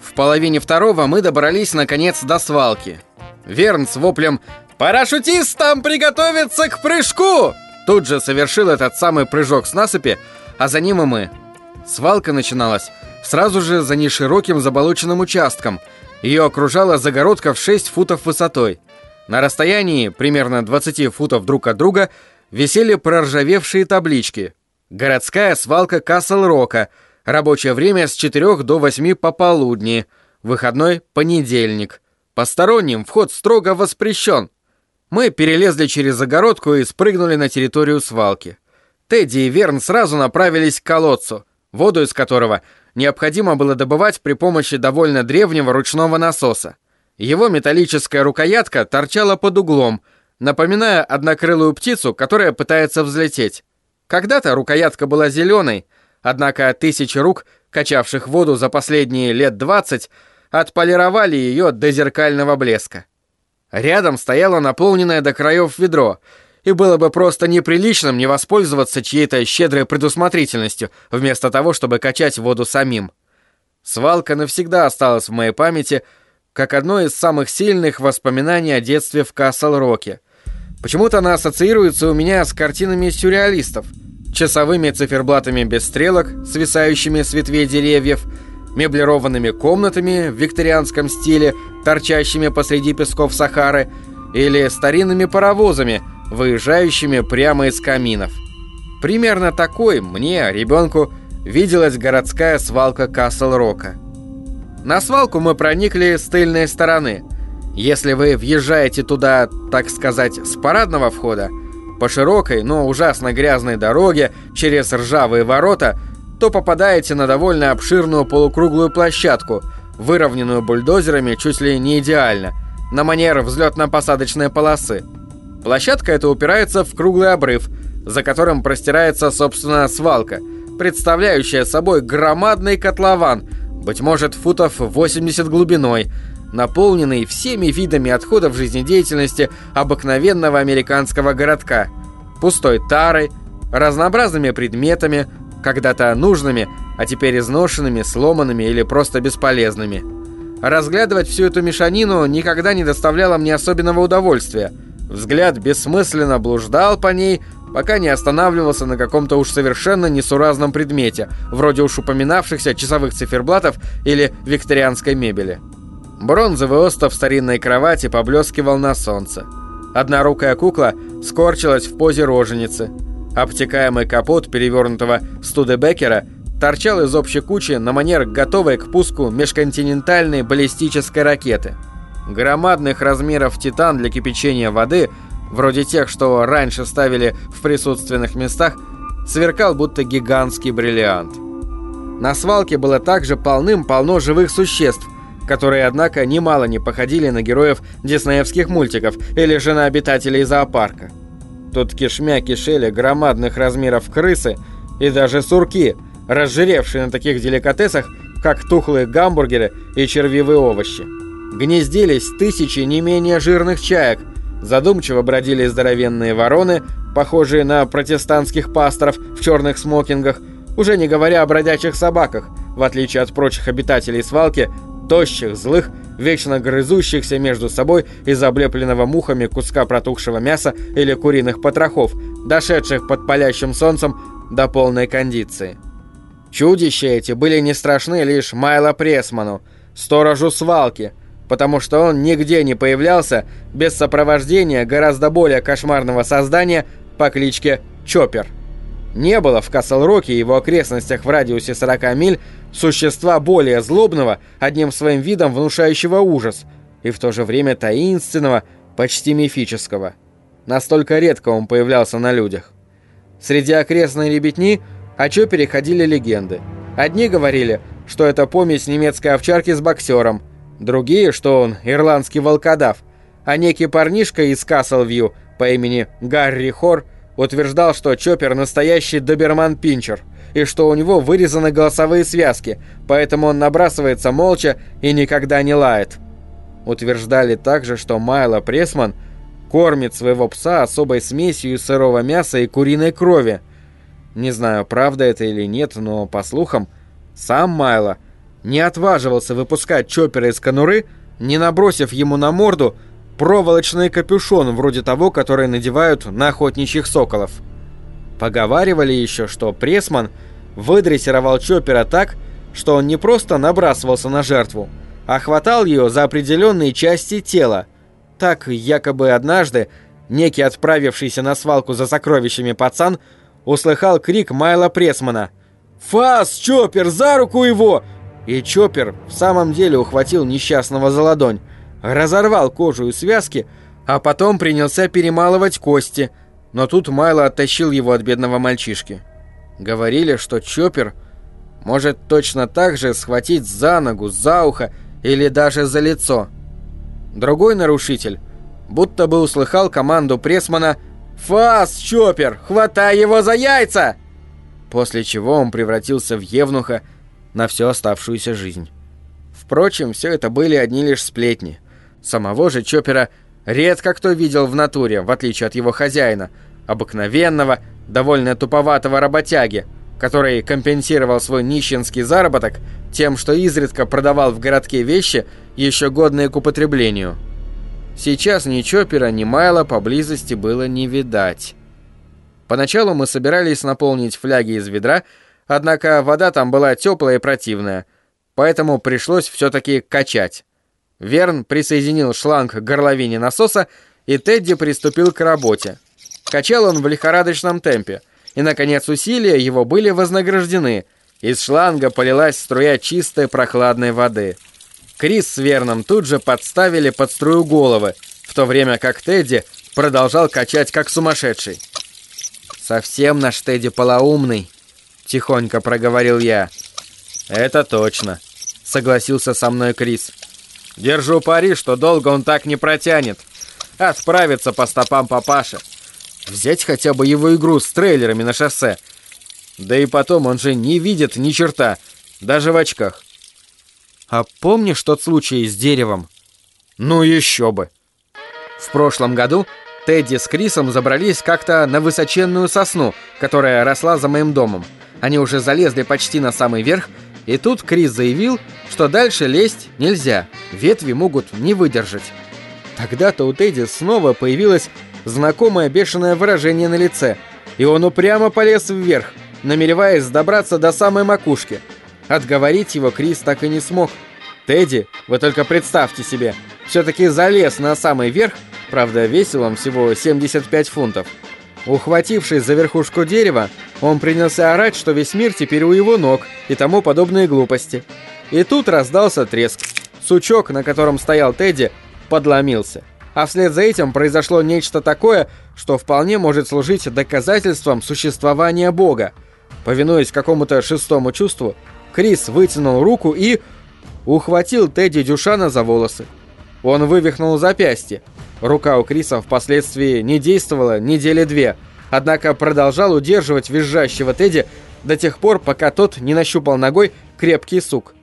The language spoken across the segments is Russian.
В половине второго мы добрались наконец до свалки. Верн с воплем «Парашютистам приготовиться к прыжку!» Тут же совершил этот самый прыжок с насыпи, а за ним и мы. Свалка начиналась сразу же за нешироким заболоченным участком. Ее окружала загородка в 6 футов высотой. На расстоянии, примерно 20 футов друг от друга, висели проржавевшие таблички. Городская свалка Касл-Рока. Рабочее время с 4 до 8 пополудни. Выходной понедельник. Посторонним вход строго воспрещен. Мы перелезли через загородку и спрыгнули на территорию свалки. Тедди и Верн сразу направились к колодцу, воду из которого необходимо было добывать при помощи довольно древнего ручного насоса. Его металлическая рукоятка торчала под углом, напоминая однокрылую птицу, которая пытается взлететь. Когда-то рукоятка была зеленой, однако тысячи рук, качавших воду за последние лет двадцать, отполировали ее до зеркального блеска. Рядом стояло наполненное до краев ведро, и было бы просто неприличным не воспользоваться чьей-то щедрой предусмотрительностью, вместо того, чтобы качать воду самим. Свалка навсегда осталась в моей памяти как одно из самых сильных воспоминаний о детстве в Касл-Роке. Почему-то она ассоциируется у меня с картинами сюрреалистов, часовыми циферблатами без стрелок, свисающими с ветвей деревьев, меблированными комнатами в викторианском стиле, торчащими посреди песков Сахары, или старинными паровозами, выезжающими прямо из каминов. Примерно такой мне, ребенку, виделась городская свалка Касл-Рока. На свалку мы проникли с тыльной стороны. Если вы въезжаете туда, так сказать, с парадного входа, по широкой, но ужасно грязной дороге, через ржавые ворота – то попадаете на довольно обширную полукруглую площадку, выровненную бульдозерами чуть ли не идеально, на манер взлетно-посадочной полосы. Площадка эта упирается в круглый обрыв, за которым простирается, собственно, свалка, представляющая собой громадный котлован, быть может, футов 80 глубиной, наполненный всеми видами отходов жизнедеятельности обыкновенного американского городка, пустой тарой, разнообразными предметами, когда-то нужными, а теперь изношенными, сломанными или просто бесполезными. Разглядывать всю эту мешанину никогда не доставляло мне особенного удовольствия. Взгляд бессмысленно блуждал по ней, пока не останавливался на каком-то уж совершенно несуразном предмете, вроде уж упоминавшихся часовых циферблатов или викторианской мебели. Бронзовый остов старинной кровати поблескивал на солнце. Однорукая кукла скорчилась в позе роженицы – Обтекаемый капот перевернутого Студебекера торчал из общей кучи на манер готовой к пуску межконтинентальной баллистической ракеты. Громадных размеров титан для кипячения воды, вроде тех, что раньше ставили в присутственных местах, сверкал будто гигантский бриллиант. На свалке было также полным-полно живых существ, которые, однако, немало не походили на героев диснеевских мультиков или же на обитателей зоопарка. Тут кишмя кишели громадных размеров крысы и даже сурки, разжиревшие на таких деликатесах, как тухлые гамбургеры и червивые овощи. Гнездились тысячи не менее жирных чаек, задумчиво бродили здоровенные вороны, похожие на протестантских пасторов в черных смокингах, уже не говоря о бродячих собаках, в отличие от прочих обитателей свалки, тощих, злых вечно грызущихся между собой из облепленного мухами куска протухшего мяса или куриных потрохов, дошедших под палящим солнцем до полной кондиции. Чудища эти были не страшны лишь Майло Пресману, сторожу свалки, потому что он нигде не появлялся без сопровождения гораздо более кошмарного создания по кличке Чоппер. Не было в Касл-Роке и его окрестностях в радиусе 40 миль существа более злобного, одним своим видом внушающего ужас, и в то же время таинственного, почти мифического. Настолько редко он появлялся на людях. Среди окрестной ребятни о Чопере ходили легенды. Одни говорили, что это помесь немецкой овчарки с боксером, другие, что он ирландский волкодав, а некий парнишка из Каслвью по имени Гарри Хор утверждал, что Чоппер настоящий доберман-пинчер – и что у него вырезаны голосовые связки, поэтому он набрасывается молча и никогда не лает. Утверждали также, что Майло Пресман кормит своего пса особой смесью из сырого мяса и куриной крови. Не знаю, правда это или нет, но, по слухам, сам Майло не отваживался выпускать Чоппера из конуры, не набросив ему на морду проволочный капюшон вроде того, который надевают на охотничьих соколов. Поговаривали еще, что Пресман выдрессировал Чоппера так, что он не просто набрасывался на жертву, а хватал ее за определенные части тела. Так, якобы однажды, некий отправившийся на свалку за сокровищами пацан услыхал крик Майла Пресмана «Фас, Чоппер, за руку его!» И Чоппер в самом деле ухватил несчастного за ладонь, разорвал кожу и связки, а потом принялся перемалывать кости, но тут Майло оттащил его от бедного мальчишки. Говорили, что Чоппер может точно так же схватить за ногу, за ухо или даже за лицо. Другой нарушитель будто бы услыхал команду Пресмана «Фас, Чоппер, хватай его за яйца!» После чего он превратился в евнуха на всю оставшуюся жизнь. Впрочем, все это были одни лишь сплетни. Самого же Чоппера редко кто видел в натуре, в отличие от его хозяина, обыкновенного, довольно туповатого работяги, который компенсировал свой нищенский заработок тем, что изредка продавал в городке вещи, еще годные к употреблению. Сейчас ни Чоппера, ни Майла поблизости было не видать. Поначалу мы собирались наполнить фляги из ведра, однако вода там была теплая и противная, поэтому пришлось все-таки качать. Верн присоединил шланг к горловине насоса, и Тедди приступил к работе. Качал он в лихорадочном темпе, и, наконец, усилия его были вознаграждены. Из шланга полилась струя чистой прохладной воды. Крис с Верном тут же подставили под струю головы, в то время как Тедди продолжал качать как сумасшедший. «Совсем наш Тедди полоумный», — тихонько проговорил я. «Это точно», — согласился со мной Крис. «Держу пари, что долго он так не протянет. Отправится по стопам папаши. Взять хотя бы его игру с трейлерами на шоссе. Да и потом он же не видит ни черта, даже в очках. А помнишь тот случай с деревом? Ну еще бы. В прошлом году Тедди с Крисом забрались как-то на высоченную сосну, которая росла за моим домом. Они уже залезли почти на самый верх, и тут Крис заявил, что дальше лезть нельзя, ветви могут не выдержать. Тогда-то у Тедди снова появилось знакомое бешеное выражение на лице, и он упрямо полез вверх, намереваясь добраться до самой макушки – Отговорить его Крис так и не смог. Тедди, вы только представьте себе, все-таки залез на самый верх, правда весил он всего 75 фунтов. Ухватившись за верхушку дерева, он принялся орать, что весь мир теперь у его ног и тому подобные глупости. И тут раздался треск. Сучок, на котором стоял Тедди, подломился. А вслед за этим произошло нечто такое, что вполне может служить доказательством существования Бога. Повинуясь какому-то шестому чувству, Крис вытянул руку и... ухватил Тедди Дюшана за волосы. Он вывихнул запястье. Рука у Криса впоследствии не действовала недели две, однако продолжал удерживать визжащего Тедди до тех пор, пока тот не нащупал ногой крепкий сук.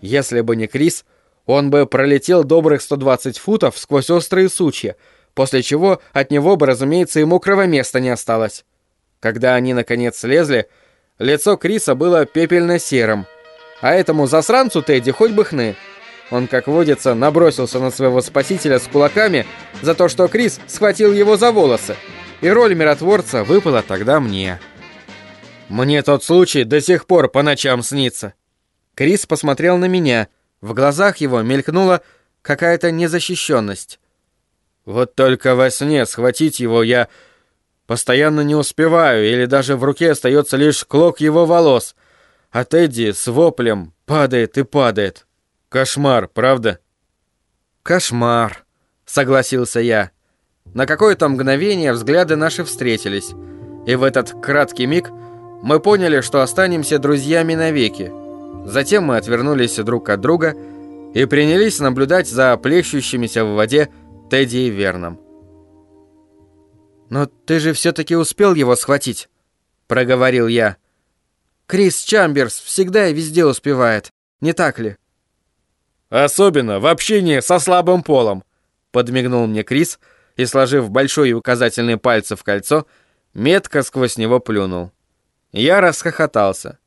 Если бы не Крис, он бы пролетел добрых 120 футов сквозь острые сучья, после чего от него бы, разумеется, и мокрого места не осталось. Когда они, наконец, слезли, лицо Криса было пепельно-серым, а этому засранцу Тедди хоть бы хны. Он, как водится, набросился на своего спасителя с кулаками за то, что Крис схватил его за волосы. И роль миротворца выпала тогда мне. Мне тот случай до сих пор по ночам снится. Крис посмотрел на меня. В глазах его мелькнула какая-то незащищенность. Вот только во сне схватить его я постоянно не успеваю, или даже в руке остается лишь клок его волос — а Тедди с воплем падает и падает. Кошмар, правда? Кошмар, согласился я. На какое-то мгновение взгляды наши встретились, и в этот краткий миг мы поняли, что останемся друзьями навеки. Затем мы отвернулись друг от друга и принялись наблюдать за плещущимися в воде Тедди и Верном. «Но ты же все-таки успел его схватить?» — проговорил я. Крис Чамберс всегда и везде успевает, не так ли? Особенно в общении со слабым полом, подмигнул мне Крис и, сложив большой и указательный пальцы в кольцо, метко сквозь него плюнул. Я расхохотался.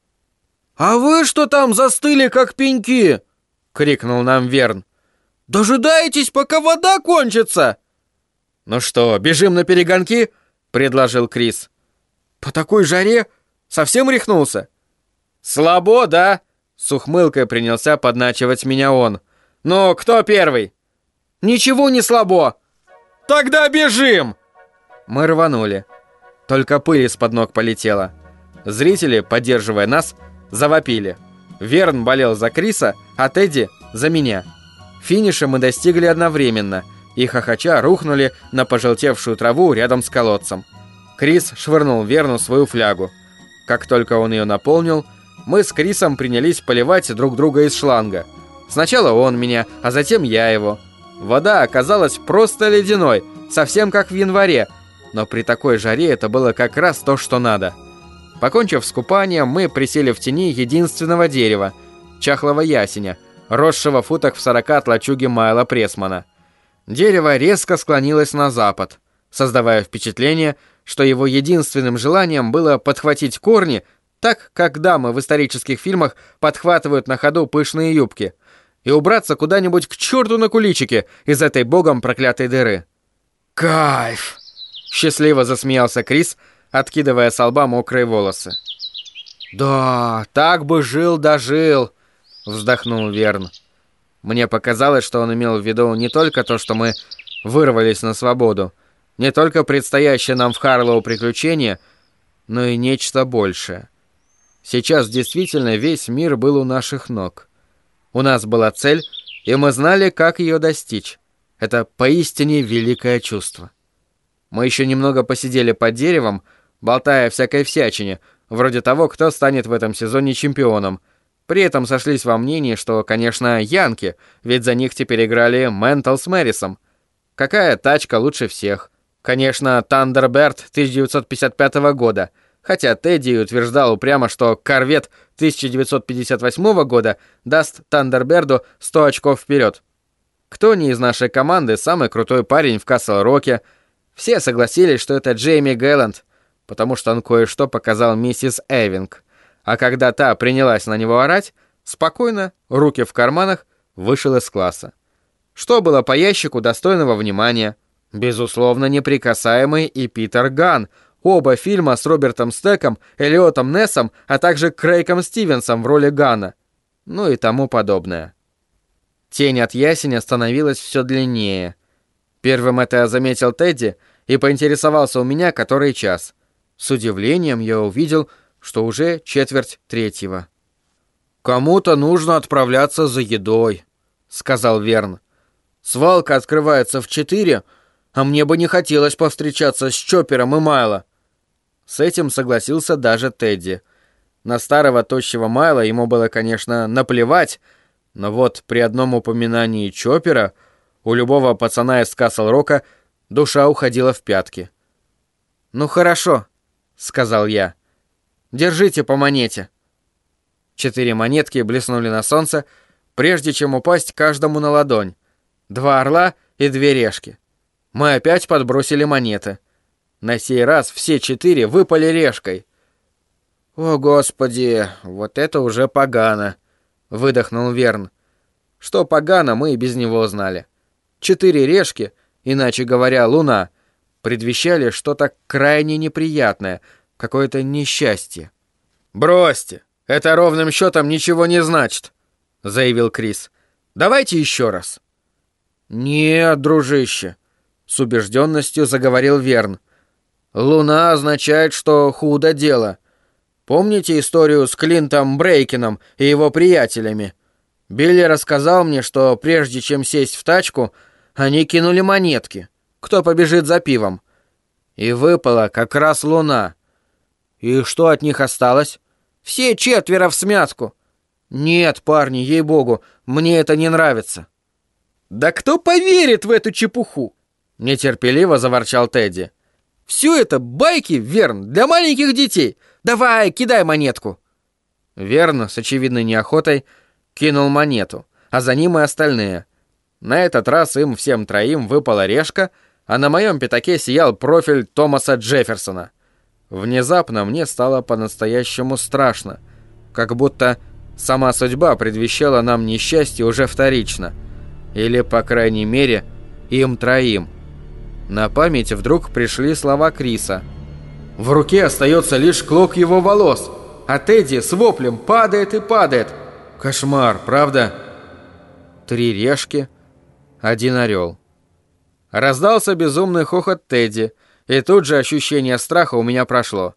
«А вы что там застыли, как пеньки?» — крикнул нам Верн. «Дожидайтесь, пока вода кончится!» «Ну что, бежим на перегонки?» — предложил Крис. «По такой жаре совсем рехнулся?» «Слабо, да?» — с ухмылкой принялся подначивать меня он. «Ну, кто первый?» «Ничего не слабо!» «Тогда бежим!» Мы рванули. Только пыль из-под ног полетела. Зрители, поддерживая нас, завопили. Верн болел за Криса, а Тедди — за меня. Финиша мы достигли одновременно и хохоча рухнули на пожелтевшую траву рядом с колодцем. Крис швырнул Верну свою флягу. Как только он ее наполнил, мы с Крисом принялись поливать друг друга из шланга. Сначала он меня, а затем я его. Вода оказалась просто ледяной, совсем как в январе, но при такой жаре это было как раз то, что надо. Покончив с купанием, мы присели в тени единственного дерева, чахлого ясеня, росшего в футах в сорока от лачуги Майла Пресмана. Дерево резко склонилось на запад, создавая впечатление, что его единственным желанием было подхватить корни, так как дамы в исторических фильмах подхватывают на ходу пышные юбки, и убраться куда-нибудь к черту на куличике из этой богом проклятой дыры. «Кайф!» — счастливо засмеялся Крис, откидывая с лба мокрые волосы. «Да, так бы жил-дожил!» — вздохнул Верн. Мне показалось, что он имел в виду не только то, что мы вырвались на свободу, не только предстоящее нам в Харлоу приключение, но и нечто большее. Сейчас действительно весь мир был у наших ног. У нас была цель, и мы знали, как ее достичь. Это поистине великое чувство. Мы еще немного посидели под деревом, болтая всякой всячине, вроде того, кто станет в этом сезоне чемпионом. При этом сошлись во мнении, что, конечно, Янки, ведь за них теперь играли Ментал с Мэрисом. Какая тачка лучше всех? Конечно, Тандерберт 1955 года, хотя Тедди утверждал упрямо, что Корвет 1958 года даст Тандерберду 100 очков вперед. Кто не из нашей команды самый крутой парень в Касл-Роке? Все согласились, что это Джейми Гэлланд, потому что он кое-что показал миссис Эвинг. А когда та принялась на него орать, спокойно, руки в карманах, вышел из класса. Что было по ящику достойного внимания? Безусловно, неприкасаемый и Питер Ган. Оба фильма с Робертом Стеком, Элиотом Нессом, а также Крейком Стивенсом в роли Гана. Ну и тому подобное. Тень от ясеня становилась все длиннее. Первым это заметил Тедди и поинтересовался у меня, который час. С удивлением я увидел, что уже четверть третьего. «Кому-то нужно отправляться за едой», — сказал Верн. «Свалка открывается в четыре, а мне бы не хотелось повстречаться с Чоппером и Майло». С этим согласился даже Тедди. На старого тощего Майла ему было, конечно, наплевать, но вот при одном упоминании Чоппера у любого пацана из Касл-Рока душа уходила в пятки. «Ну хорошо», — сказал я. «Держите по монете». Четыре монетки блеснули на солнце, прежде чем упасть каждому на ладонь. Два орла и две решки. Мы опять подбросили монеты. На сей раз все четыре выпали решкой. «О, Господи, вот это уже погано!» — выдохнул Верн. Что погано, мы и без него знали. Четыре решки, иначе говоря, луна, предвещали что-то крайне неприятное, какое-то несчастье. «Бросьте, это ровным счетом ничего не значит», — заявил Крис. «Давайте еще раз». «Нет, дружище», — с убежденностью заговорил Верн. «Луна означает, что худо дело». Помните историю с Клинтом Брейкином и его приятелями? Билли рассказал мне, что прежде чем сесть в тачку, они кинули монетки. Кто побежит за пивом? И выпала как раз луна. И что от них осталось? Все четверо в смятку. Нет, парни, ей-богу, мне это не нравится. Да кто поверит в эту чепуху? Нетерпеливо заворчал Тедди. Все это байки, Верн, для маленьких детей. Давай, кидай монетку. Верн с очевидной неохотой кинул монету, а за ним и остальные. На этот раз им всем троим выпала решка, а на моем пятаке сиял профиль Томаса Джефферсона. Внезапно мне стало по-настоящему страшно. как будто сама судьба предвещала нам несчастье уже вторично. Или, по крайней мере, им троим. На память вдруг пришли слова Криса. В руке остается лишь клок его волос, а Тедди с воплем падает и падает. Кошмар, правда? Три решки, один орел. Раздался безумный хохот Тедди, и тут же ощущение страха у меня прошло.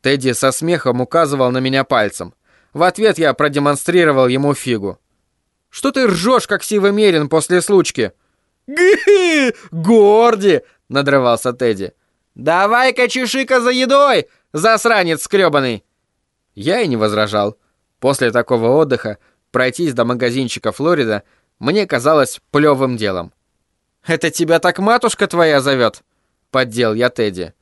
Тедди со смехом указывал на меня пальцем. В ответ я продемонстрировал ему фигу. «Что ты ржешь, как сивомерин после случки?» «Гы! Горди!» — надрывался Тедди. «Давай-ка чешика за едой, засранец скребаный!» Я и не возражал. После такого отдыха пройтись до магазинчика Флорида мне казалось плевым делом. «Это тебя так матушка твоя зовет?» — поддел я Тедди.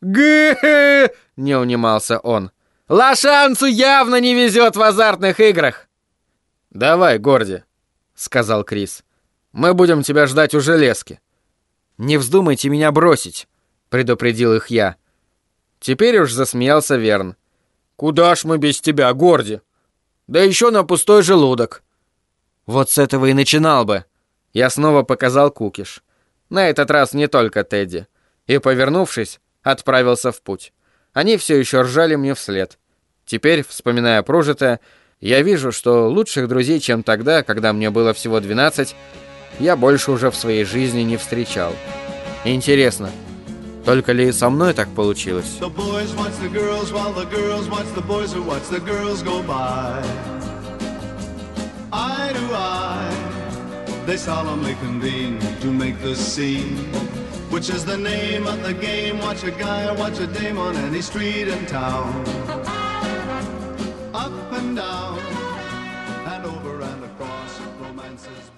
«Гы!» — не унимался он. «Лошанцу явно не везет в азартных играх!» «Давай, Горди», — сказал Крис. «Мы будем тебя ждать у железки». «Не вздумайте меня бросить», — предупредил их я. Теперь уж засмеялся Верн. «Куда ж мы без тебя, Горди? Да еще на пустой желудок». «Вот с этого и начинал бы», — я снова показал кукиш. На этот раз не только Тедди. И, повернувшись, отправился в путь. Они все еще ржали мне вслед. Теперь, вспоминая прожитое, я вижу, что лучших друзей, чем тогда, когда мне было всего 12, я больше уже в своей жизни не встречал. Интересно, только ли со мной так получилось? Up and down, and over and across romance's.